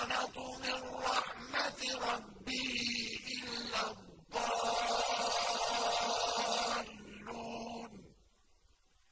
قَنَطُوا